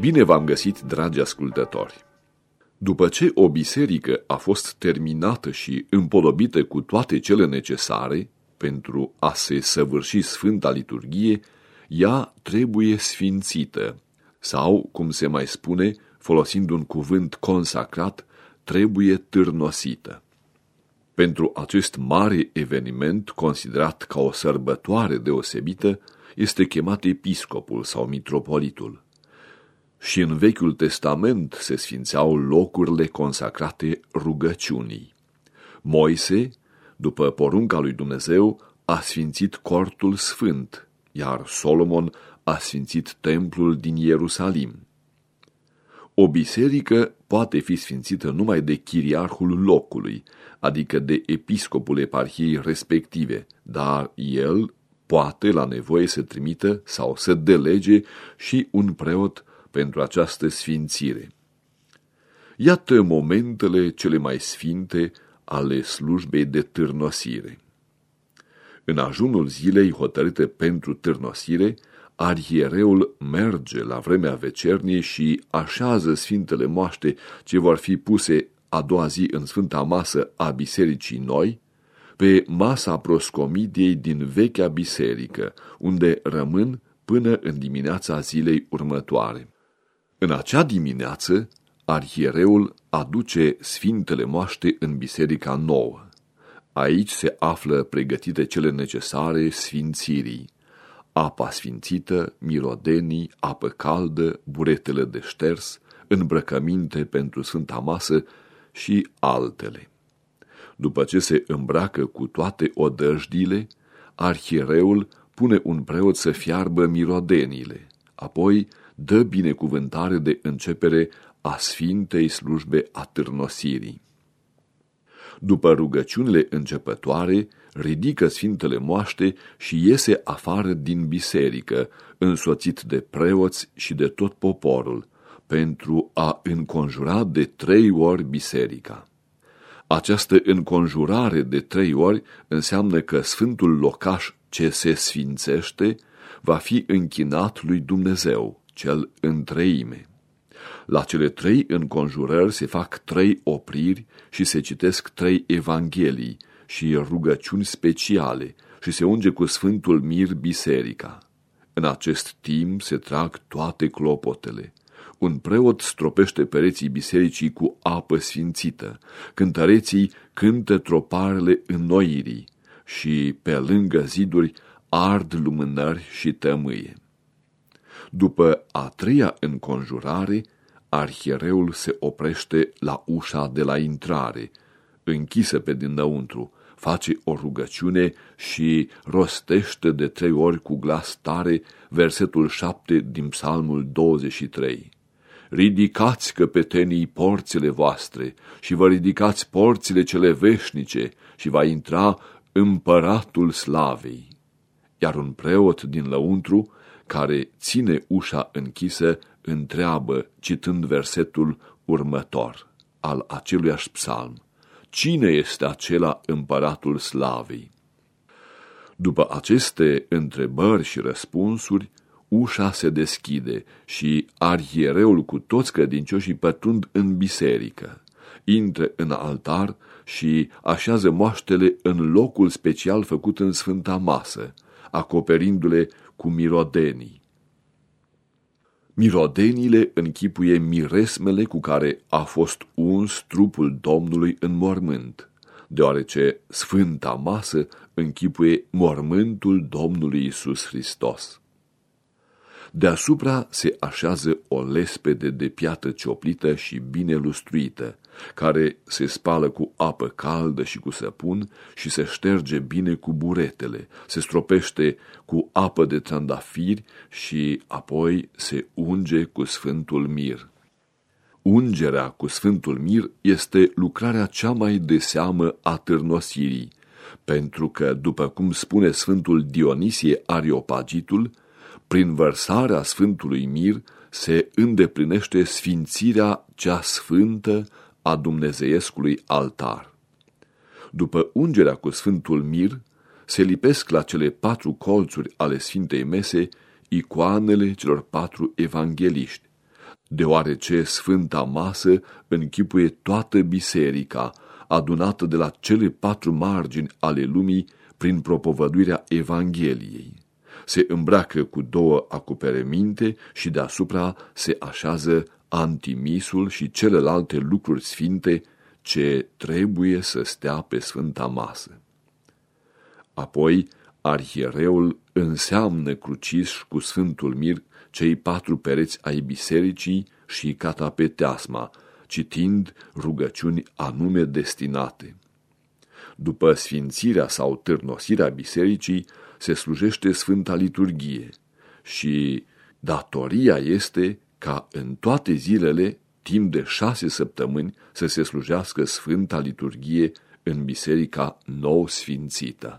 Bine v-am găsit, dragi ascultători! După ce o biserică a fost terminată și împodobită cu toate cele necesare pentru a se săvârși Sfânta Liturghie, ea trebuie sfințită, sau, cum se mai spune, folosind un cuvânt consacrat, trebuie târnosită. Pentru acest mare eveniment, considerat ca o sărbătoare deosebită, este chemat episcopul sau mitropolitul. Și în Vechiul Testament se sfințeau locurile consacrate rugăciunii. Moise, după porunca lui Dumnezeu, a sfințit cortul sfânt, iar Solomon a sfințit templul din Ierusalim. O biserică poate fi sfințită numai de chiriarhul locului, adică de episcopul eparhiei respective, dar el poate la nevoie să trimită sau să delege și un preot pentru această sfințire. Iată momentele cele mai sfinte ale slujbei de târnosire. În ajunul zilei hotărâte pentru târnosire, arhiereul merge la vremea vecerniei și așează sfintele moaște ce vor fi puse a doua zi în sfânta masă a bisericii noi, pe masa proscomidiei din vechea biserică, unde rămân până în dimineața zilei următoare. În acea dimineață, arhiereul aduce sfintele moaște în biserica nouă. Aici se află pregătite cele necesare sfințirii. Apa sfințită, mirodenii, apă caldă, buretele de șters, îmbrăcăminte pentru sfânta masă și altele. După ce se îmbracă cu toate odăjdile, arhiereul pune un preot să fiarbă mirodenile, apoi dă binecuvântare de începere a Sfintei slujbe a târnosirii. După rugăciunile începătoare, ridică Sfintele moaște și iese afară din biserică, însoțit de preoți și de tot poporul, pentru a înconjura de trei ori biserica. Această înconjurare de trei ori înseamnă că Sfântul locaș ce se sfințește va fi închinat lui Dumnezeu, cel în treime. La cele trei înconjurări se fac trei opriri și se citesc trei evanghelii și rugăciuni speciale și se unge cu Sfântul Mir biserica. În acest timp se trag toate clopotele. Un preot stropește pereții bisericii cu apă sfințită, cântăreții cântă troparele înnoirii și pe lângă ziduri ard lumânări și tămâie. După a treia înconjurare, arhiereul se oprește la ușa de la intrare, închisă pe dinăuntru, face o rugăciune și rostește de trei ori cu glas tare versetul șapte din psalmul 23. Ridicați căpetenii porțile voastre și vă ridicați porțile cele veșnice și va intra împăratul slavei. Iar un preot din lăuntru care ține ușa închisă, întreabă, citând versetul următor al aceluiași psalm, Cine este acela împăratul slavei? După aceste întrebări și răspunsuri, ușa se deschide și arhiereul cu toți credincioșii pătrund în biserică, intră în altar și așează moaștele în locul special făcut în Sfânta Masă, acoperindu-le cu mirodenii. Mirodenile închipuie miresmele cu care a fost uns trupul Domnului în mormânt, deoarece Sfânta Masă închipuie mormântul Domnului Isus Hristos. Deasupra se așează o lespede de piatră cioplită și bine lustruită, care se spală cu apă caldă și cu săpun și se șterge bine cu buretele, se stropește cu apă de trandafiri și apoi se unge cu Sfântul Mir. Ungerea cu Sfântul Mir este lucrarea cea mai de seamă a târnosirii, pentru că, după cum spune Sfântul Dionisie Ariopagitul, prin vărsarea Sfântului Mir se îndeplinește sfințirea cea sfântă a dumnezeiescului altar. După ungerea cu Sfântul Mir, se lipesc la cele patru colțuri ale Sfintei Mese icoanele celor patru evangeliști, deoarece Sfânta Masă închipuie toată biserica, adunată de la cele patru margini ale lumii prin propovăduirea Evangheliei. Se îmbracă cu două acopereminte și deasupra se așează antimisul și celelalte lucruri sfinte ce trebuie să stea pe Sfânta Masă. Apoi, arhiereul înseamnă crucis cu Sfântul Mir cei patru pereți ai bisericii și catapeteasma, citind rugăciuni anume destinate. După sfințirea sau târnosirea bisericii, se slujește Sfânta Liturghie și datoria este ca în toate zilele, timp de șase săptămâni, să se slujească Sfânta Liturghie în biserica nou sfințită.